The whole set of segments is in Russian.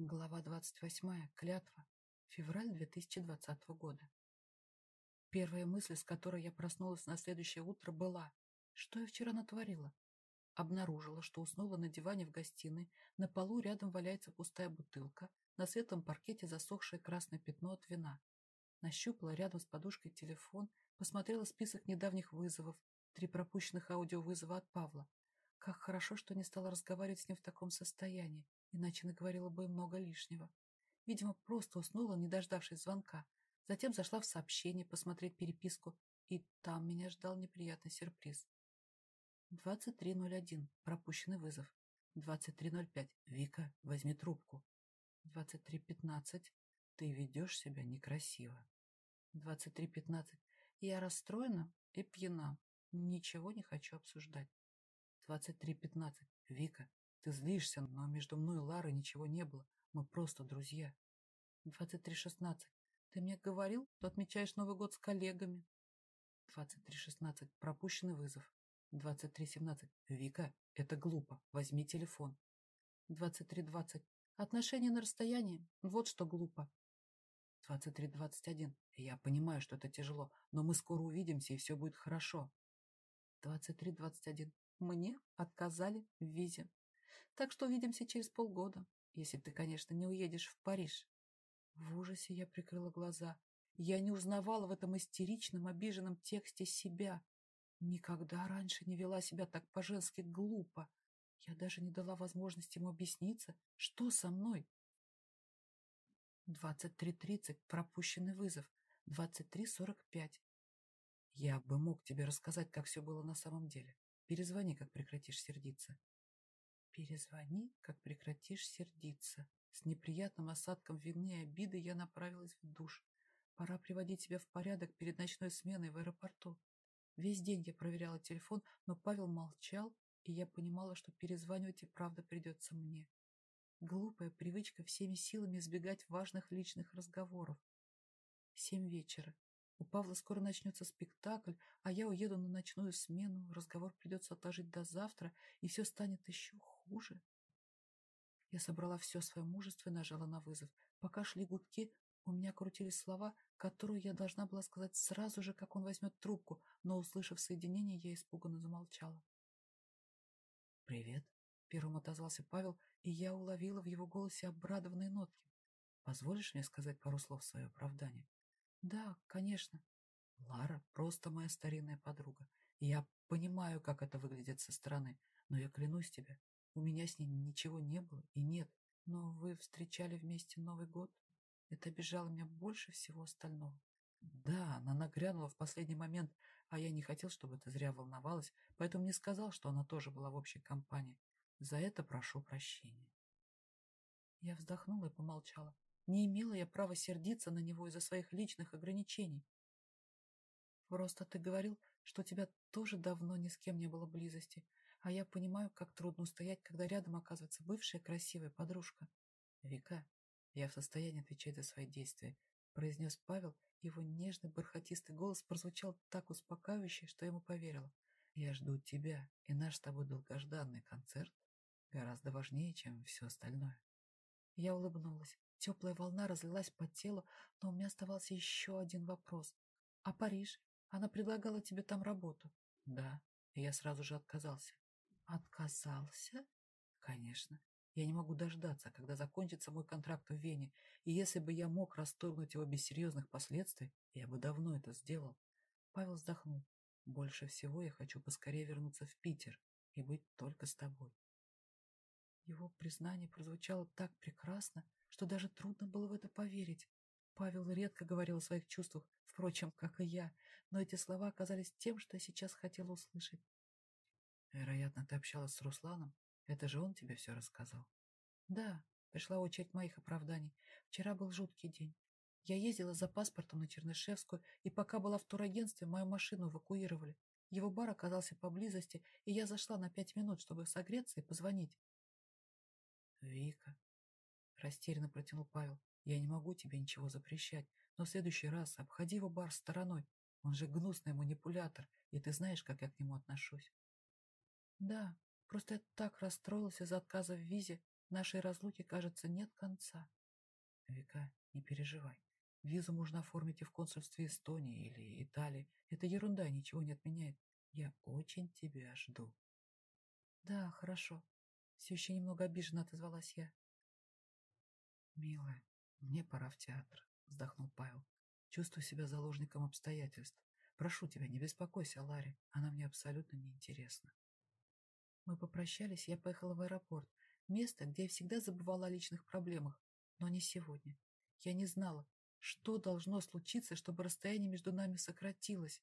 Глава 28. Клятва. Февраль 2020 года. Первая мысль, с которой я проснулась на следующее утро, была, что я вчера натворила. Обнаружила, что уснула на диване в гостиной, на полу рядом валяется пустая бутылка, на светлом паркете засохшее красное пятно от вина. Нащупала рядом с подушкой телефон, посмотрела список недавних вызовов, три пропущенных аудиовызова от Павла. Как хорошо, что не стала разговаривать с ним в таком состоянии иначе наговорила бы много лишнего. Видимо, просто уснула, не дождавшись звонка. Затем зашла в сообщение посмотреть переписку, и там меня ждал неприятный сюрприз. 23.01. Пропущенный вызов. 23.05. Вика, возьми трубку. 23.15. Ты ведешь себя некрасиво. 23.15. Я расстроена и пьяна. Ничего не хочу обсуждать. 23.15. Вика, ты злишься, но между мной и Ларой ничего не было. Мы просто друзья. 23.16. Ты мне говорил, что отмечаешь Новый год с коллегами. 23.16. Пропущенный вызов. 23.17. Вика, это глупо. Возьми телефон. 23.20. Отношения на расстоянии. Вот что глупо. 23.21. Я понимаю, что это тяжело, но мы скоро увидимся, и все будет хорошо. 23.21. Мне отказали в визе. Так что увидимся через полгода, если ты, конечно, не уедешь в Париж. В ужасе я прикрыла глаза. Я не узнавала в этом истеричном, обиженном тексте себя. Никогда раньше не вела себя так по-женски глупо. Я даже не дала возможности ему объясниться, что со мной. 23.30. Пропущенный вызов. 23.45. Я бы мог тебе рассказать, как все было на самом деле. Перезвони, как прекратишь сердиться. Перезвони, как прекратишь сердиться. С неприятным осадком вины и обиды я направилась в душ. Пора приводить себя в порядок перед ночной сменой в аэропорту. Весь день я проверяла телефон, но Павел молчал, и я понимала, что перезванивать и правда придется мне. Глупая привычка всеми силами избегать важных личных разговоров. Семь вечера. У Павла скоро начнется спектакль, а я уеду на ночную смену, разговор придется отложить до завтра, и все станет еще хуже. Я собрала все свое мужество и нажала на вызов. Пока шли гудки, у меня крутились слова, которые я должна была сказать сразу же, как он возьмет трубку, но, услышав соединение, я испуганно замолчала. «Привет», — первым отозвался Павел, и я уловила в его голосе обрадованные нотки. «Позволишь мне сказать пару слов в свое оправдание?» Да, конечно. Лара просто моя старинная подруга. Я понимаю, как это выглядит со стороны, но я клянусь тебе, у меня с ней ничего не было и нет. Но вы встречали вместе Новый год. Это обижало меня больше всего остального. Да, она нагрянула в последний момент, а я не хотел, чтобы ты зря волновалась, поэтому не сказал, что она тоже была в общей компании. За это прошу прощения. Я вздохнула и помолчала. Не имела я права сердиться на него из-за своих личных ограничений. Просто ты говорил, что у тебя тоже давно ни с кем не было близости, а я понимаю, как трудно устоять, когда рядом оказывается бывшая красивая подружка. Вика, я в состоянии отвечать за свои действия, произнес Павел, его нежный бархатистый голос прозвучал так успокаивающе, что ему поверила. Я жду тебя, и наш с тобой долгожданный концерт гораздо важнее, чем все остальное. Я улыбнулась. Теплая волна разлилась по телу, но у меня оставался еще один вопрос. «А Париж? Она предлагала тебе там работу?» «Да». И я сразу же отказался. «Отказался?» «Конечно. Я не могу дождаться, когда закончится мой контракт в Вене, и если бы я мог расторгнуть его без серьезных последствий, я бы давно это сделал». Павел вздохнул. «Больше всего я хочу поскорее вернуться в Питер и быть только с тобой». Его признание прозвучало так прекрасно, что даже трудно было в это поверить. Павел редко говорил о своих чувствах, впрочем, как и я, но эти слова оказались тем, что я сейчас хотела услышать. «Вероятно, ты общалась с Русланом? Это же он тебе все рассказал?» «Да», — пришла очередь моих оправданий. «Вчера был жуткий день. Я ездила за паспортом на Чернышевскую, и пока была в турагентстве, мою машину эвакуировали. Его бар оказался поблизости, и я зашла на пять минут, чтобы согреться и позвонить. «Вика», — растерянно протянул Павел, — «я не могу тебе ничего запрещать, но в следующий раз обходи его бар стороной. Он же гнусный манипулятор, и ты знаешь, как я к нему отношусь». «Да, просто я так расстроился из-за отказа в визе. Нашей разлуки, кажется, нет конца. Вика, не переживай. Визу можно оформить и в консульстве Эстонии или Италии. Это ерунда, ничего не отменяет. Я очень тебя жду. Да, хорошо. Все еще немного обиженно отозвалась я. Милая, мне пора в театр, вздохнул Павел. Чувствую себя заложником обстоятельств. Прошу тебя, не беспокойся о Ларе. Она мне абсолютно неинтересна. Мы попрощались, я поехала в аэропорт. Место, где я всегда забывала о личных проблемах. Но не сегодня. Я не знала, что должно случиться, чтобы расстояние между нами сократилось.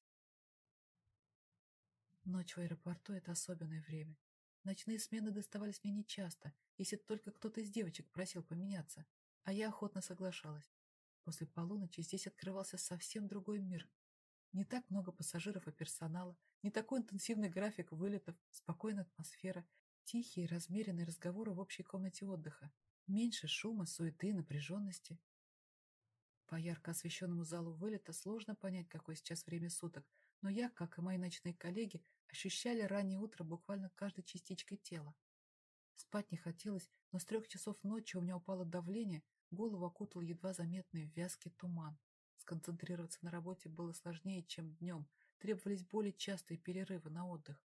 Ночь в аэропорту — это особенное время. Ночные смены доставались мне нечасто, если только кто-то из девочек просил поменяться, а я охотно соглашалась. После полуночи здесь открывался совсем другой мир. Не так много пассажиров и персонала, не такой интенсивный график вылетов, спокойная атмосфера, тихие размеренные разговоры в общей комнате отдыха, меньше шума, суеты напряженности. По ярко освещенному залу вылета сложно понять, какое сейчас время суток, но я, как и мои ночные коллеги, ощущали раннее утро буквально каждой частичкой тела. Спать не хотелось, но с трех часов ночи у меня упало давление, голову окутал едва заметный вязкий туман. Сконцентрироваться на работе было сложнее, чем днем, требовались более частые перерывы на отдых.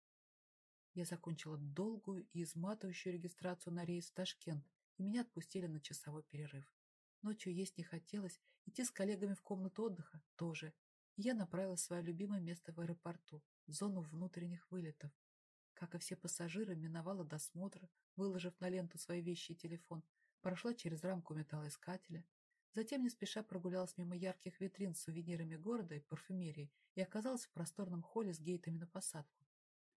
Я закончила долгую и изматывающую регистрацию на рейс в Ташкент, и меня отпустили на часовой перерыв. Ночью есть не хотелось, идти с коллегами в комнату отдыха тоже, я направилась в свое любимое место в аэропорту, зону внутренних вылетов. Как и все пассажиры, миновала досмотр, выложив на ленту свои вещи и телефон, прошла через рамку металлоискателя, затем не спеша прогулялась мимо ярких витрин с сувенирами города и парфюмерией и оказалась в просторном холле с гейтами на посадку.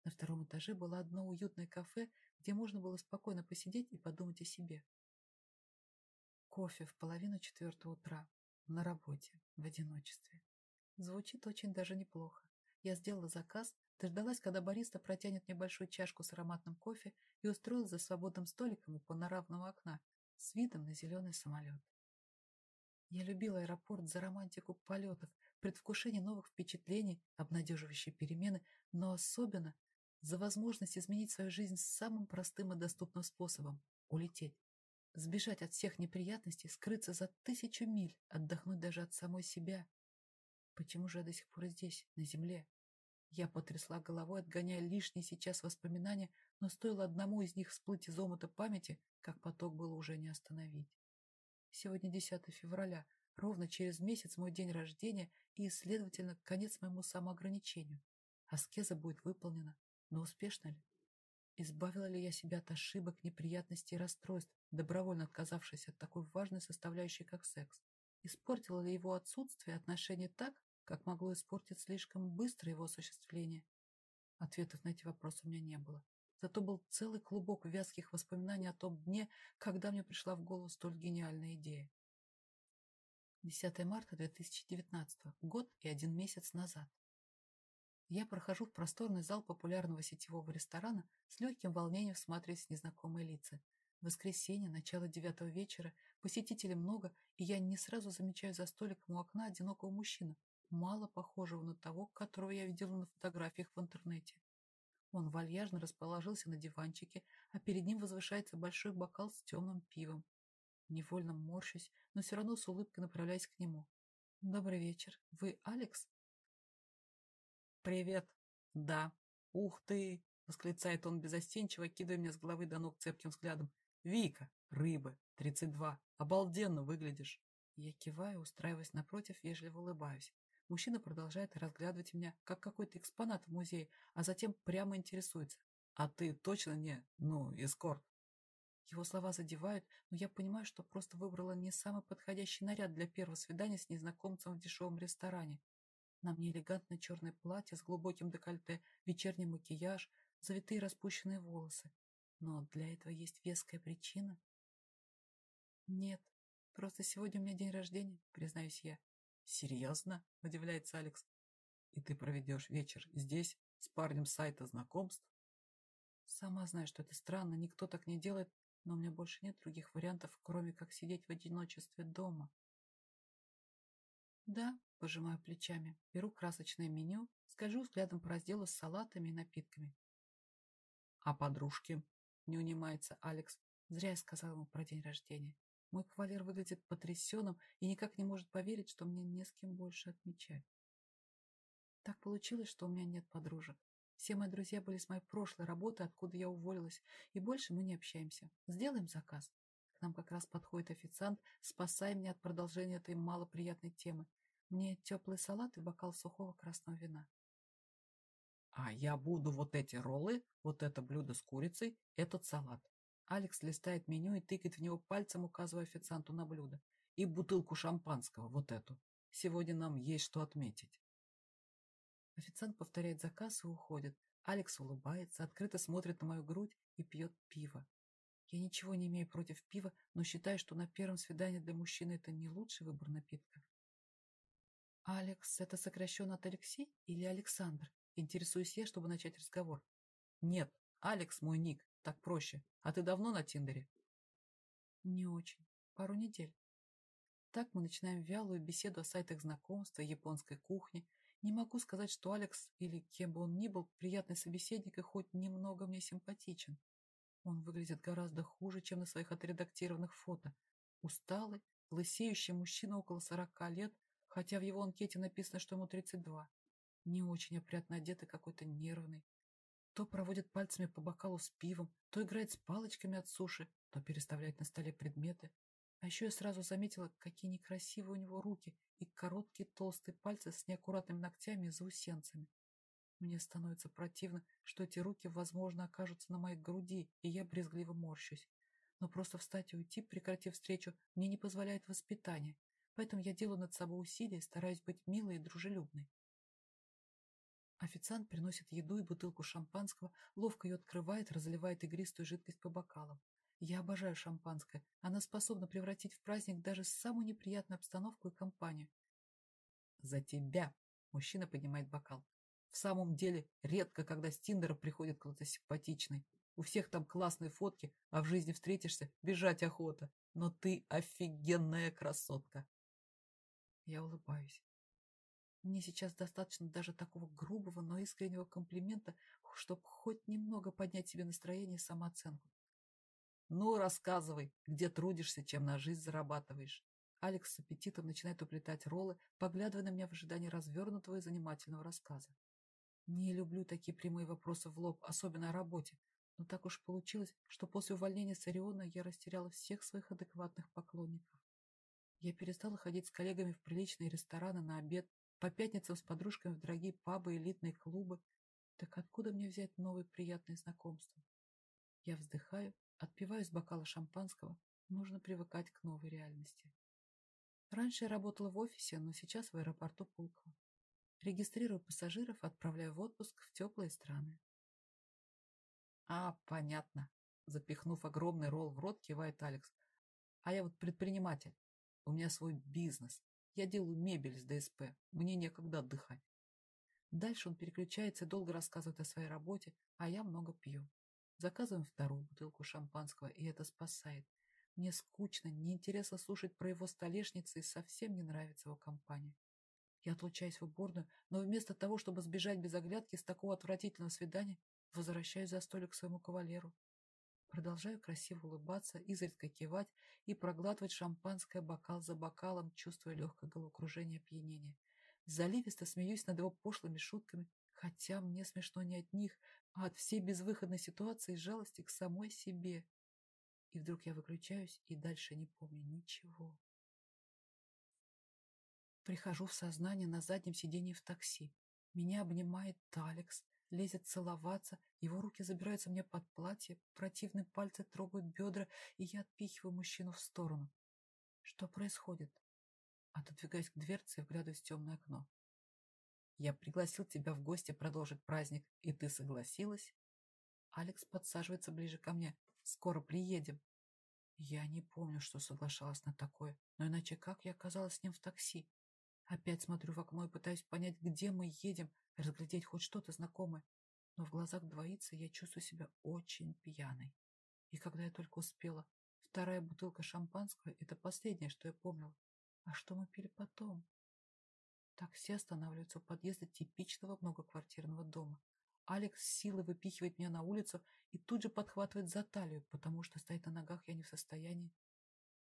На втором этаже было одно уютное кафе, где можно было спокойно посидеть и подумать о себе. Кофе в половину четвертого утра, на работе, в одиночестве. Звучит очень даже неплохо. Я сделала заказ, дождалась, когда бариста протянет мне большую чашку с ароматным кофе и устроилась за свободным столиком у панорамного окна с видом на зеленый самолет. Я любила аэропорт за романтику полетов, предвкушение новых впечатлений, обнадеживающие перемены, но особенно за возможность изменить свою жизнь самым простым и доступным способом – улететь. Сбежать от всех неприятностей, скрыться за тысячу миль, отдохнуть даже от самой себя Почему же я до сих пор здесь, на земле? Я потрясла головой, отгоняя лишние сейчас воспоминания, но стоило одному из них всплыть из омута памяти, как поток было уже не остановить. Сегодня 10 февраля, ровно через месяц мой день рождения и, следовательно, конец моему самоограничению. Аскеза будет выполнена, но успешно ли? Избавила ли я себя от ошибок, неприятностей и расстройств, добровольно отказавшись от такой важной составляющей, как секс? Испортило ли его отсутствие отношения так, как могло испортить слишком быстро его осуществление? Ответов на эти вопросы у меня не было. Зато был целый клубок вязких воспоминаний о том дне, когда мне пришла в голову столь гениальная идея. 10 марта 2019, год и один месяц назад. Я прохожу в просторный зал популярного сетевого ресторана с легким волнением всматриваясь в незнакомые лица. Воскресенье, начало девятого вечера, посетителей много, и я не сразу замечаю за столиком у окна одинокого мужчину, мало похожего на того, которого я видела на фотографиях в интернете. Он вальяжно расположился на диванчике, а перед ним возвышается большой бокал с темным пивом. Невольно морщусь, но все равно с улыбкой направляюсь к нему. «Добрый вечер. Вы Алекс?» «Привет. Да. Ух ты!» — восклицает он безостенчиво, кидая меня с головы до ног цепким взглядом. «Вика, рыба, 32, обалденно выглядишь!» Я киваю, устраиваясь напротив, вежливо улыбаюсь. Мужчина продолжает разглядывать меня, как какой-то экспонат в музее, а затем прямо интересуется. «А ты точно не, ну, эскорт?» Его слова задевают, но я понимаю, что просто выбрала не самый подходящий наряд для первого свидания с незнакомцем в дешевом ресторане. На мне элегантное черное платье с глубоким декольте, вечерний макияж, завитые распущенные волосы. Но для этого есть веская причина. Нет, просто сегодня у меня день рождения, признаюсь я. Серьезно? Удивляется Алекс. И ты проведешь вечер здесь с парнем сайта знакомств? Сама знаю, что это странно, никто так не делает, но у меня больше нет других вариантов, кроме как сидеть в одиночестве дома. Да, пожимаю плечами, беру красочное меню, скольжу взглядом по разделу с салатами и напитками. А подружки? не унимается Алекс. Зря я сказала ему про день рождения. Мой кавалер выглядит потрясенным и никак не может поверить, что мне не с кем больше отмечать. Так получилось, что у меня нет подружек. Все мои друзья были с моей прошлой работы, откуда я уволилась, и больше мы не общаемся. Сделаем заказ. К нам как раз подходит официант, спасая меня от продолжения этой малоприятной темы. Мне теплый салат и бокал сухого красного вина. А я буду вот эти роллы, вот это блюдо с курицей, этот салат. Алекс листает меню и тыкает в него пальцем, указывая официанту на блюдо. И бутылку шампанского, вот эту. Сегодня нам есть что отметить. Официант повторяет заказ и уходит. Алекс улыбается, открыто смотрит на мою грудь и пьет пиво. Я ничего не имею против пива, но считаю, что на первом свидании для мужчины это не лучший выбор напитков. «Алекс — это сокращенно от Алексей или Александр?» Интересуюсь я, чтобы начать разговор. «Нет, Алекс мой ник, так проще. А ты давно на Тиндере?» «Не очень. Пару недель». Так мы начинаем вялую беседу о сайтах знакомства, японской кухне. Не могу сказать, что Алекс, или кем бы он ни был, приятный собеседник и хоть немного мне симпатичен. Он выглядит гораздо хуже, чем на своих отредактированных фото. Усталый, лысеющий мужчина около сорока лет, хотя в его анкете написано, что ему 32. Не очень опрятно одетый, какой-то нервный. То проводит пальцами по бокалу с пивом, то играет с палочками от суши, то переставляет на столе предметы. А еще я сразу заметила, какие некрасивые у него руки и короткие толстые пальцы с неаккуратными ногтями и заусенцами. Мне становится противно, что эти руки, возможно, окажутся на моей груди, и я брезгливо морщусь. Но просто встать и уйти, прекратив встречу, мне не позволяет воспитание, поэтому я делаю над собой усилия и стараюсь быть милой и дружелюбной. Официант приносит еду и бутылку шампанского, ловко ее открывает, разливает игристую жидкость по бокалам. Я обожаю шампанское. Она способна превратить в праздник даже самую неприятную обстановку и компанию. «За тебя!» – мужчина поднимает бокал. «В самом деле, редко, когда с Тиндера приходит кто-то симпатичный. У всех там классные фотки, а в жизни встретишься, бежать охота. Но ты офигенная красотка!» Я улыбаюсь. Мне сейчас достаточно даже такого грубого, но искреннего комплимента, чтобы хоть немного поднять себе настроение и самооценку. Ну, рассказывай, где трудишься, чем на жизнь зарабатываешь. Алекс с аппетитом начинает уплетать роллы, поглядывая на меня в ожидании развернутого и занимательного рассказа. Не люблю такие прямые вопросы в лоб, особенно о работе, но так уж получилось, что после увольнения с Ориона я растеряла всех своих адекватных поклонников. Я перестала ходить с коллегами в приличные рестораны на обед, по пятницам с подружками в дорогие пабы, элитные клубы. Так откуда мне взять новые приятные знакомства? Я вздыхаю, отпиваю из бокала шампанского. Нужно привыкать к новой реальности. Раньше я работала в офисе, но сейчас в аэропорту Пулково. Регистрирую пассажиров, отправляю в отпуск в теплые страны. А, понятно. Запихнув огромный ролл в рот, кивает Алекс. А я вот предприниматель. У меня свой бизнес. Я делаю мебель с ДСП. Мне некогда отдыхать. Дальше он переключается и долго рассказывает о своей работе, а я много пью. Заказываем вторую бутылку шампанского, и это спасает. Мне скучно, неинтересно слушать про его столешницы и совсем не нравится его компания. Я отлучаюсь в уборную, но вместо того, чтобы сбежать без оглядки с такого отвратительного свидания, возвращаюсь за столик к своему кавалеру. Продолжаю красиво улыбаться, изредка кивать и проглатывать шампанское бокал за бокалом, чувствуя легкое головокружение и опьянение. Заливисто смеюсь над его пошлыми шутками, хотя мне смешно не от них, а от всей безвыходной ситуации и жалости к самой себе. И вдруг я выключаюсь и дальше не помню ничего. Прихожу в сознание на заднем сидении в такси. Меня обнимает Талекс, лезет целоваться, его руки забираются мне под платье, противные пальцы трогают бедра, и я отпихиваю мужчину в сторону. Что происходит? Отодвигаюсь к дверце и вглядываюсь в темное окно. Я пригласил тебя в гости продолжить праздник, и ты согласилась? Алекс подсаживается ближе ко мне. Скоро приедем. Я не помню, что соглашалась на такое, но иначе как я оказалась с ним в такси? Опять смотрю в окно и пытаюсь понять, где мы едем, разглядеть хоть что-то знакомое. Но в глазах двоится, я чувствую себя очень пьяной. И когда я только успела, вторая бутылка шампанского — это последнее, что я помнила. А что мы пили потом? Такси останавливается у подъезда типичного многоквартирного дома. Алекс с силой выпихивает меня на улицу и тут же подхватывает за талию, потому что стоять на ногах я не в состоянии.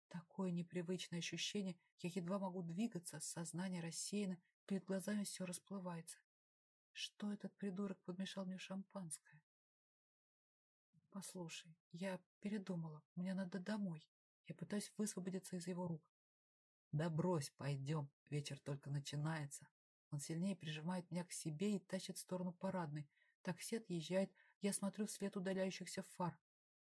Такое непривычное ощущение, я едва могу двигаться, сознание рассеяно, перед глазами все расплывается. Что этот придурок подмешал мне шампанское? Послушай, я передумала, мне надо домой. Я пытаюсь высвободиться из его рук. Да брось, пойдем, вечер только начинается. Он сильнее прижимает меня к себе и тащит в сторону парадной. Такси отъезжает, я смотрю вслед удаляющихся фар.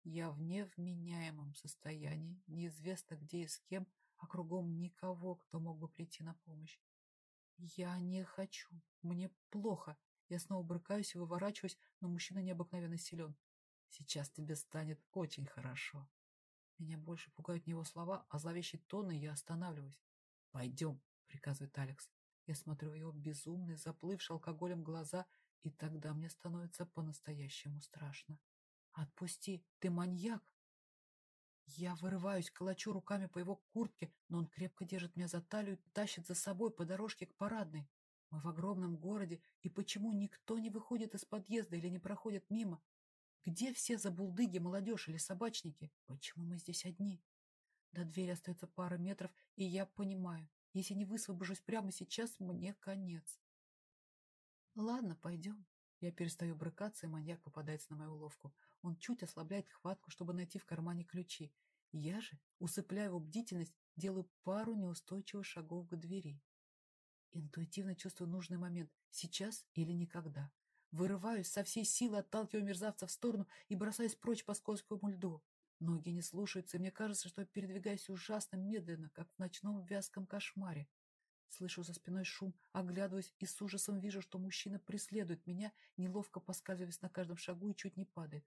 Я в невменяемом состоянии, неизвестно где и с кем, а кругом никого, кто мог бы прийти на помощь. Я не хочу, мне плохо. Я снова брыкаюсь и выворачиваюсь, но мужчина необыкновенно силен. Сейчас тебе станет очень хорошо. Меня больше пугают не его слова, а зловещий тон, и я останавливаюсь. «Пойдем», — приказывает Алекс. Я смотрю в его безумные, заплывшие алкоголем глаза, и тогда мне становится по-настоящему страшно. «Отпусти! Ты маньяк!» Я вырываюсь, калачу руками по его куртке, но он крепко держит меня за талию и тащит за собой по дорожке к парадной. Мы в огромном городе, и почему никто не выходит из подъезда или не проходит мимо? Где все забулдыги, молодежь или собачники? Почему мы здесь одни? До двери остается пара метров, и я понимаю, если не высвобожусь прямо сейчас, мне конец. Ладно, пойдем. Я перестаю брыкаться, и маньяк попадается на мою уловку. Он чуть ослабляет хватку, чтобы найти в кармане ключи. Я же, усыпляя его бдительность, делаю пару неустойчивых шагов к двери. Интуитивно чувствую нужный момент, сейчас или никогда. Вырываюсь со всей силы, отталкиваю мерзавца в сторону и бросаюсь прочь по скользкому льду. Ноги не слушаются, и мне кажется, что передвигаюсь ужасно медленно, как в ночном вязком кошмаре. Слышу за спиной шум, оглядываюсь и с ужасом вижу, что мужчина преследует меня, неловко поскальзываясь на каждом шагу и чуть не падает.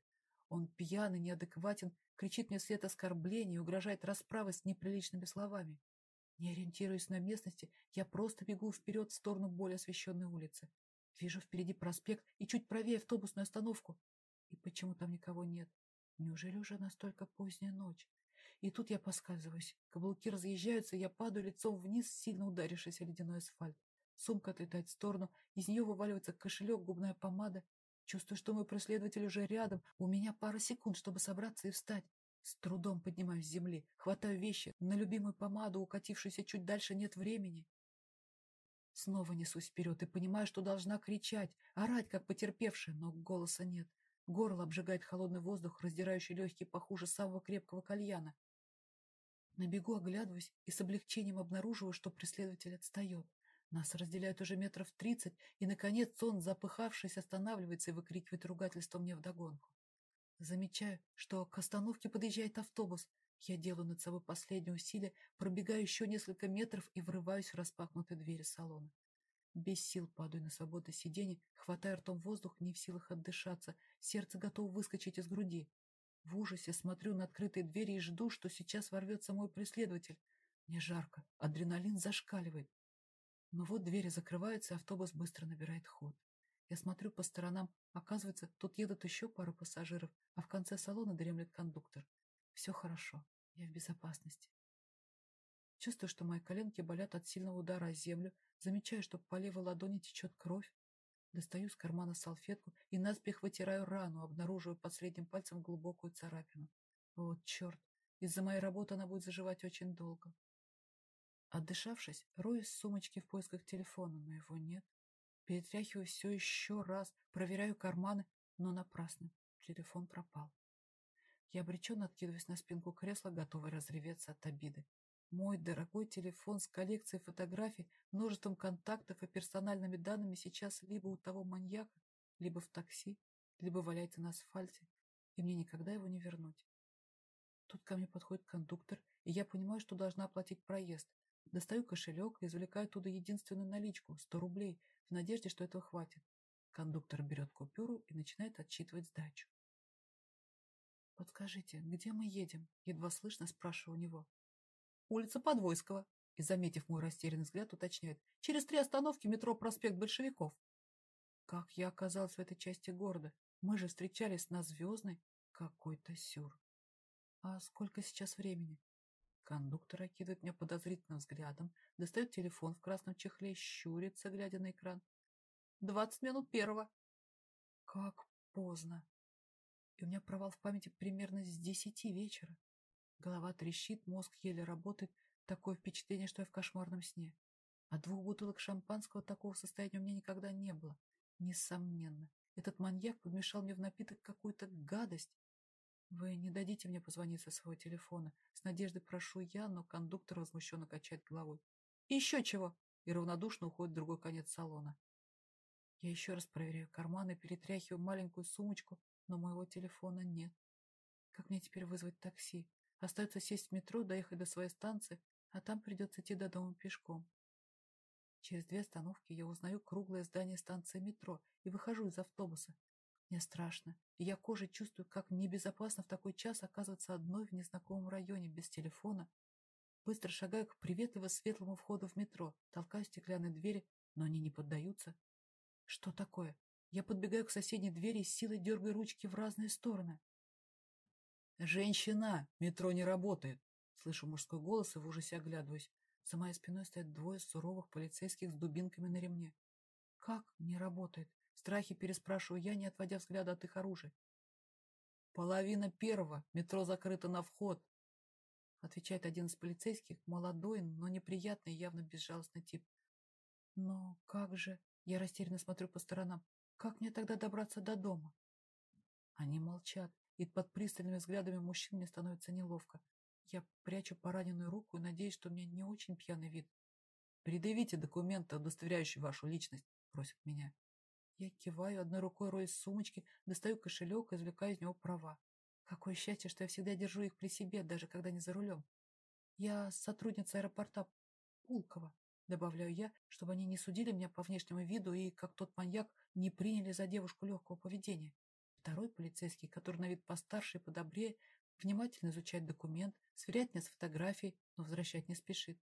Он пьяный, неадекватен, кричит мне вслед оскорблений угрожает расправой с неприличными словами. Не ориентируясь на местности, я просто бегу вперед в сторону более освещенной улицы. Вижу впереди проспект и чуть правее автобусную остановку. И почему там никого нет? Неужели уже настолько поздняя ночь? И тут я поскальзываюсь. Каблуки разъезжаются, я падаю лицом вниз, сильно ударившись о ледяной асфальт. Сумка отлетает в сторону, из нее вываливается кошелек, губная помада. Чувствую, что мой преследователь уже рядом. У меня пара секунд, чтобы собраться и встать. С трудом поднимаюсь с земли, хватаю вещи. На любимую помаду, укатившуюся чуть дальше, нет времени. Снова несусь вперед и понимаю, что должна кричать, орать, как потерпевшая, но голоса нет. Горло обжигает холодный воздух, раздирающий легкие похуже самого крепкого кальяна. На бегу оглядываюсь и с облегчением обнаруживаю, что преследователь отстает. Нас разделяют уже метров тридцать, и, наконец, он, запыхавшись, останавливается и выкрикивает ругательство мне вдогонку. Замечаю, что к остановке подъезжает автобус. Я делаю над собой последнее усилие, пробегаю еще несколько метров и врываюсь в распахнутые двери салона. Без сил падаю на свободное сиденье, хватая ртом воздух, не в силах отдышаться, сердце готово выскочить из груди. В ужасе смотрю на открытые двери и жду, что сейчас ворвется мой преследователь. Мне жарко, адреналин зашкаливает. Но вот двери закрываются, и автобус быстро набирает ход. Я смотрю по сторонам, оказывается, тут едут еще пару пассажиров, а в конце салона дремлет кондуктор. Все хорошо. Я в безопасности. Чувствую, что мои коленки болят от сильного удара о землю, замечаю, что по левой ладони течет кровь. Достаю из кармана салфетку и наспех вытираю рану, обнаруживаю под средним пальцем глубокую царапину. Вот черт, из-за моей работы она будет заживать очень долго. Отдышавшись, роюсь в сумочке в поисках телефона, но его нет. Перетряхиваю все еще раз, проверяю карманы, но напрасно. Телефон пропал. Я обреченно откидываюсь на спинку кресла, готовый разреветься от обиды. Мой дорогой телефон с коллекцией фотографий, множеством контактов и персональными данными сейчас либо у того маньяка, либо в такси, либо валяется на асфальте, и мне никогда его не вернуть. Тут ко мне подходит кондуктор, и я понимаю, что должна оплатить проезд. Достаю кошелек и извлекаю оттуда единственную наличку – 100 рублей, в надежде, что этого хватит. Кондуктор берет купюру и начинает отсчитывать сдачу. «Подскажите, где мы едем?» — едва слышно спрашиваю у него. «Улица Подвойского», — и, заметив мой растерянный взгляд, уточняет. «Через три остановки метро проспект Большевиков». Как я оказалась в этой части города? Мы же встречались на Звездной. Какой-то сюр. А сколько сейчас времени? Кондуктор окидывает меня подозрительным взглядом, достает телефон в красном чехле, щурится, глядя на экран. «Двадцать минут первого». Как поздно. И у меня провал в памяти примерно с десяти вечера. Голова трещит, мозг еле работает. Такое впечатление, что я в кошмарном сне. А двух бутылок шампанского такого состояния у меня никогда не было. Несомненно. Этот маньяк подмешал мне в напиток какую-то гадость. Вы не дадите мне позвонить со своего телефона. С надеждой прошу я, но кондуктор возмущенно качает головой. еще чего! И равнодушно уходит в другой конец салона. Я еще раз проверяю карманы, перетряхиваю маленькую сумочку, но моего телефона нет. Как мне теперь вызвать такси? Остается сесть в метро, доехать до своей станции, а там придется идти до дома пешком. Через две остановки я узнаю круглое здание станции метро и выхожу из автобуса. Мне страшно, и я кожей чувствую, как небезопасно в такой час оказываться одной в незнакомом районе без телефона. Быстро шагаю к приветливо светлому входу в метро, толкаю стеклянные двери, но они не поддаются. Что такое? Я подбегаю к соседней двери и силой дергаю ручки в разные стороны. «Женщина! Метро не работает!» Слышу мужской голос и в ужасе оглядываюсь. За моей спиной стоят двое суровых полицейских с дубинками на ремне. «Как не работает?» В страхе переспрашиваю я, не отводя взгляда от их оружия. «Половина первого. Метро закрыто на вход», — отвечает один из полицейских, молодой, но неприятный, явно безжалостный тип. «Но как же...» Я растерянно смотрю по сторонам. Как мне тогда добраться до дома? Они молчат, и под пристальными взглядами мужчин мне становится неловко. Я прячу пораненную руку и надеюсь, что у меня не очень пьяный вид. «Предъявите документы, удостоверяющие вашу личность», — просят меня. Я киваю, одной рукой роюсь в сумочке, достаю кошелек и извлекаю из него права. Какое счастье, что я всегда держу их при себе, даже когда не за рулем. Я сотрудница аэропорта Пулково. Добавляю я, чтобы они не судили меня по внешнему виду и, как тот маньяк, не приняли за девушку легкого поведения. Второй полицейский, который на вид постарше и подобрее, внимательно изучает документ, сверяет меня с фотографией, но возвращать не спешит.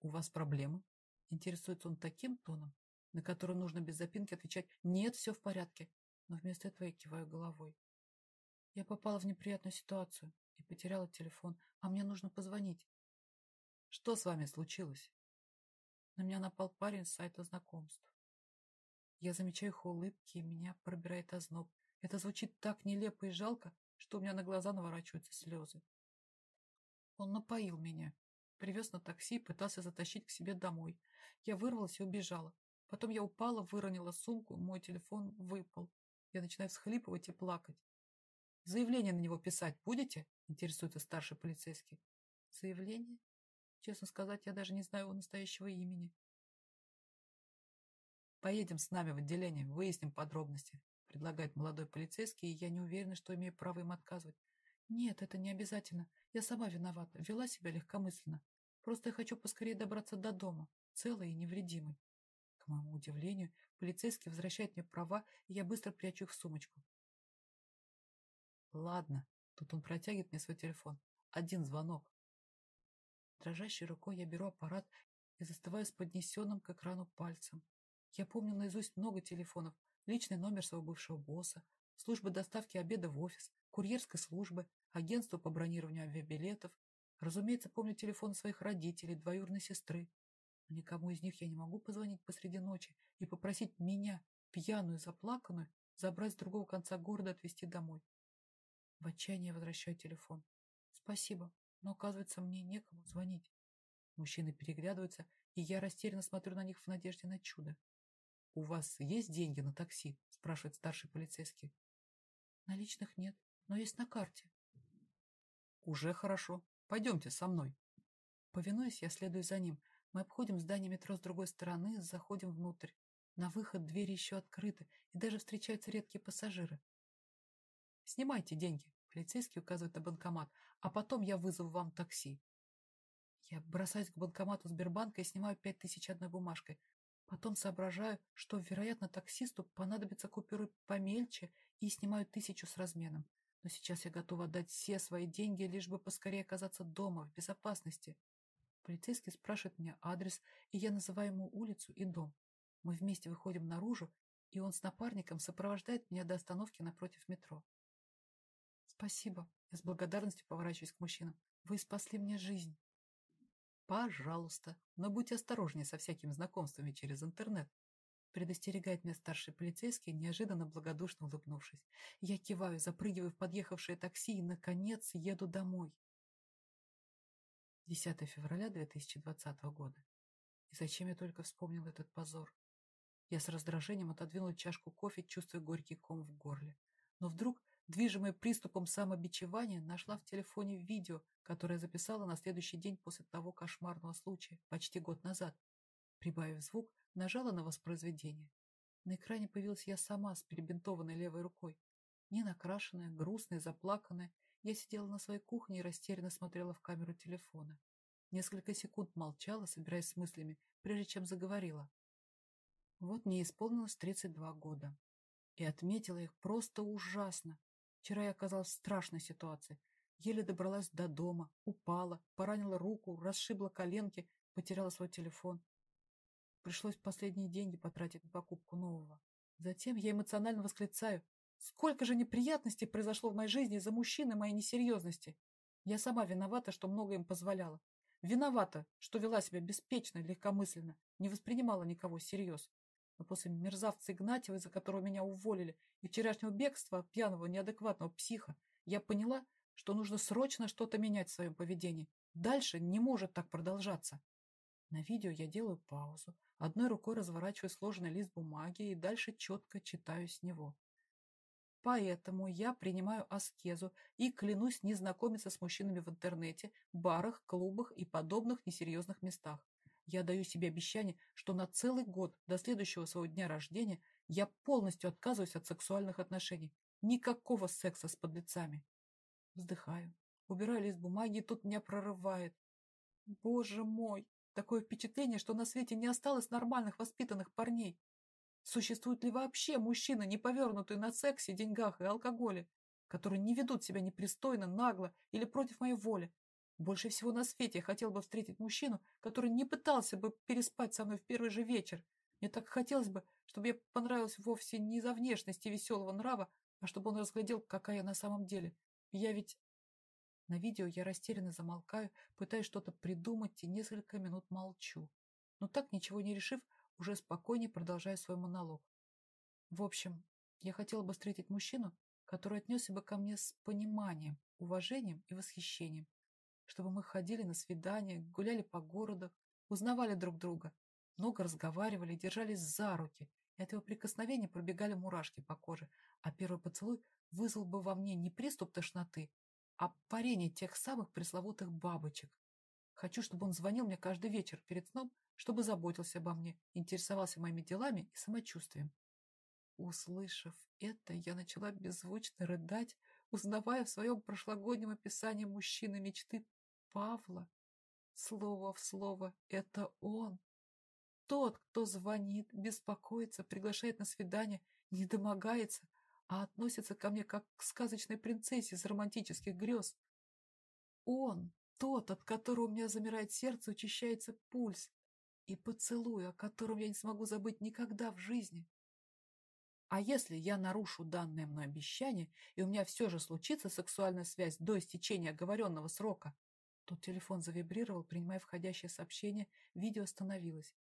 «У вас проблемы?» Интересуется он таким тоном, на который нужно без запинки отвечать «Нет, все в порядке», но вместо этого я киваю головой. Я попала в неприятную ситуацию и потеряла телефон, а мне нужно позвонить. Что с вами случилось? На меня напал парень с сайта знакомств. Я замечаю их улыбки, и меня пробирает озноб. Это звучит так нелепо и жалко, что у меня на глаза наворачиваются слезы. Он напоил меня, привез на такси, пытался затащить к себе домой. Я вырвалась и убежала. Потом я упала, выронила сумку, мой телефон выпал. Я начинаю всхлипывать и плакать. «Заявление на него писать будете?» – интересуется старший полицейский. «Заявление? Честно сказать, я даже не знаю его настоящего имени. «Поедем с нами в отделение, выясним подробности», предлагает молодой полицейский, и я не уверена, что имею право им отказывать. «Нет, это не обязательно. Я сама виновата. Вела себя легкомысленно. Просто я хочу поскорее добраться до дома, целой и невредимой». К моему удивлению, полицейский возвращает мне права, и я быстро прячу их в сумочку. «Ладно». Тут он протягивает мне свой телефон. Один звонок. Дрожащей рукой я беру аппарат и застываю с поднесенным к экрану пальцем. Я помню наизусть много телефонов, личный номер своего бывшего босса, службы доставки обеда в офис, курьерской службы, агентство по бронированию авиабилетов. Разумеется, помню телефон своих родителей, двоюродной сестры. Но никому из них я не могу позвонить посреди ночи и попросить меня, пьяную, заплаканную, забрать с другого конца города отвезти домой. В отчаянии возвращаю телефон. Спасибо, но, оказывается, мне некому звонить. Мужчины переглядываются, и я растерянно смотрю на них в надежде на чудо. «У вас есть деньги на такси?» – спрашивает старший полицейский. «Наличных нет, но есть на карте». «Уже хорошо. Пойдемте со мной». Повинуясь, я следую за ним. Мы обходим здание метро с другой стороны, заходим внутрь. На выход двери еще открыты, и даже встречаются редкие пассажиры. «Снимайте деньги», – полицейский указывает на банкомат, а потом я вызову вам такси. Я бросаюсь к банкомату Сбербанка и снимаю пять тысяч одной бумажкой. Потом соображаю, что, вероятно, таксисту понадобится купюры помельче и снимаю тысячу с разменом. Но сейчас я готова отдать все свои деньги, лишь бы поскорее оказаться дома, в безопасности. Полицейский спрашивает меня адрес, и я называю ему улицу и дом. Мы вместе выходим наружу, и он с напарником сопровождает меня до остановки напротив метро. Спасибо. Я с благодарностью поворачиваюсь к мужчинам. Вы спасли мне жизнь. Пожалуйста, но будьте осторожнее со всякими знакомствами через интернет. предостерегает меня старший полицейский, неожиданно благодушно улыбнувшись. Я киваю, запрыгиваю в подъехавшее такси и, наконец, еду домой. 10 февраля 2020 года. И зачем я только вспомнил этот позор? Я с раздражением отодвинула чашку кофе, чувствуя горький ком в горле. Но вдруг, движимая приступом самобичевания, нашла в телефоне видео, которое записала на следующий день после того кошмарного случая, почти год назад. Прибавив звук, нажала на воспроизведение. На экране появилась я сама с перебинтованной левой рукой. Не накрашенная, грустная, заплаканная, я сидела на своей кухне и растерянно смотрела в камеру телефона. Несколько секунд молчала, собираясь с мыслями, прежде чем заговорила. Вот мне исполнилось 32 года. И отметила их просто ужасно. Вчера я оказалась в страшной ситуации. Еле добралась до дома, упала, поранила руку, расшибла коленки, потеряла свой телефон. Пришлось последние деньги потратить на покупку нового. Затем я эмоционально восклицаю. Сколько же неприятностей произошло в моей жизни из-за мужчины моей несерьезности. Я сама виновата, что много им позволяла. Виновата, что вела себя беспечно, легкомысленно, не воспринимала никого всерьез. Но после мерзавца Игнатьева, из-за которого меня уволили, и вчерашнего бегства пьяного, неадекватного психа, я поняла, что нужно срочно что-то менять в своем поведении. Дальше не может так продолжаться. На видео я делаю паузу, одной рукой разворачиваю сложенный лист бумаги и дальше четко читаю с него. Поэтому я принимаю аскезу и клянусь не знакомиться с мужчинами в интернете, барах, клубах и подобных несерьезных местах. Я даю себе обещание, что на целый год до следующего своего дня рождения я полностью отказываюсь от сексуальных отношений. Никакого секса с подлецами. Вздыхаю, убираю лист бумаги, и тут меня прорывает. Боже мой! Такое впечатление, что на свете не осталось нормальных воспитанных парней. Существуют ли вообще мужчины, не повернутые на сексе, деньгах и алкоголе, которые не ведут себя непристойно, нагло или против моей воли? Больше всего на свете я хотел бы встретить мужчину, который не пытался бы переспать со мной в первый же вечер. Мне так хотелось бы, чтобы я понравилась вовсе не за внешность и веселого нрава, а чтобы он разглядел, какая я на самом деле. Я ведь на видео я растерянно замолкаю, пытаюсь что-то придумать и несколько минут молчу. Но так ничего не решив, уже спокойнее продолжаю свой монолог. В общем, я хотела бы встретить мужчину, который отнесся бы ко мне с пониманием, уважением и восхищением, чтобы мы ходили на свидания, гуляли по городу, узнавали друг друга, много разговаривали, держались за руки, и от его прикосновения пробегали мурашки по коже, а первый поцелуй вызвал бы во мне не приступ тошноты, а парение тех самых пресловутых бабочек. Хочу, чтобы он звонил мне каждый вечер перед сном, чтобы заботился обо мне, интересовался моими делами и самочувствием. Услышав это, я начала беззвучно рыдать, узнавая в своем прошлогоднем описании мужчины мечты Павла. Слово в слово — это он. Тот, кто звонит, беспокоится, приглашает на свидание, не домогается, а относится ко мне как к сказочной принцессе из романтических грез. Он, тот, от которого у меня замирает сердце, учащается пульс, и поцелуй, о котором я не смогу забыть никогда в жизни. А если я нарушу данное мной обещание, и у меня все же случится сексуальная связь до истечения оговоренного срока? Тут телефон завибрировал, принимая входящее сообщение, видео остановилось.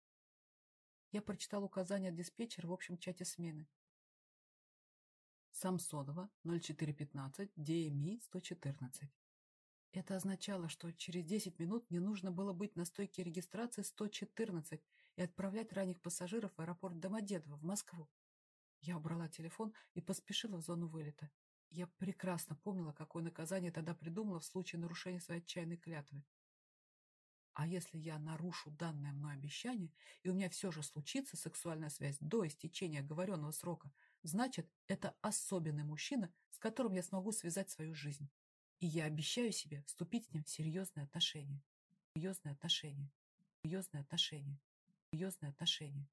Я прочитал указания диспетчера в общем чате смены. Самсонова, 0415, DMI 114. Это означало, что через 10 минут мне нужно было быть на стойке регистрации 114 и отправлять ранних пассажиров в аэропорт Домодедово в Москву. Я убрала телефон и поспешила в зону вылета. Я прекрасно помнила, какое наказание тогда придумала в случае нарушения своей отчаянной клятвы. А если я нарушу данное мной обещание, и у меня все же случится сексуальная связь до истечения оговоренного срока, значит, это особенный мужчина, с которым я смогу связать свою жизнь. И я обещаю себе вступить с ним в серьезные отношения. Серьезные отношения. Серьезные отношения. Серьезные отношения.